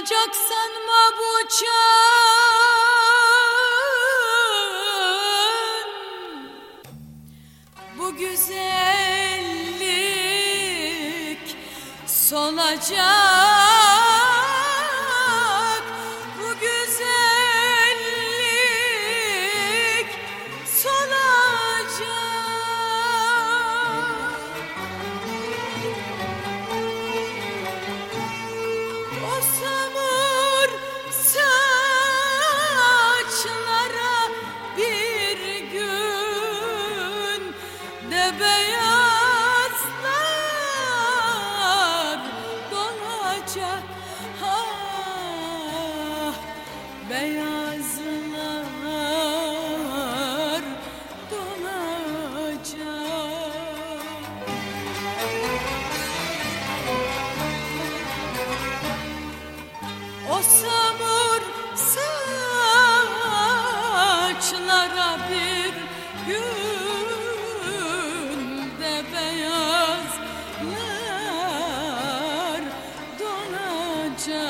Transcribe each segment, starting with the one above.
Dolacak sanma bu çağın Bu güzellik solacak samur saçlara bir günde beyazlar donacak.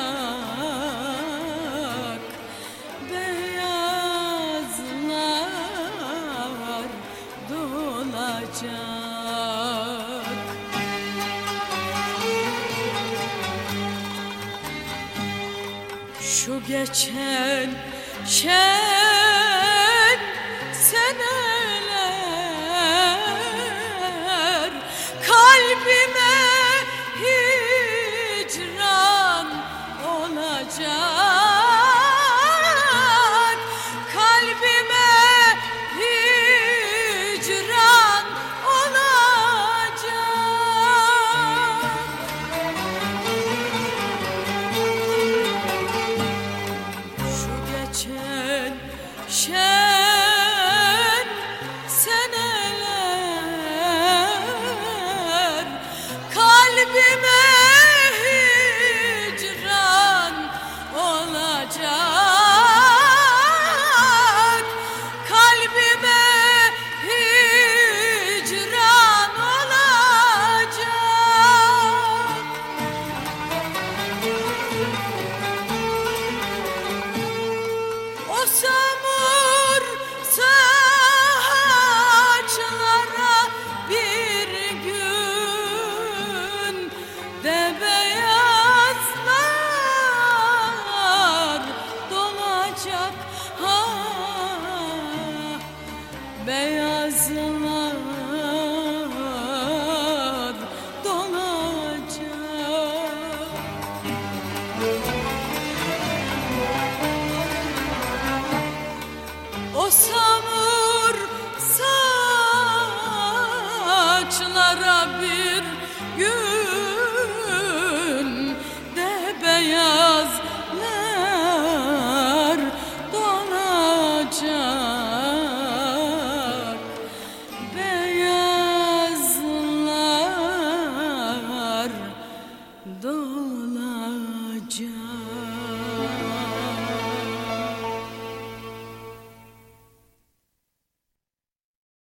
Beyazlar dolacak geçen şen seneler kalbime hicran olacak şen seneler kalbime hicran olacak. Kalbime hicran olacak. O samur beyazlar dolacak. O samur saçlara bir dolacak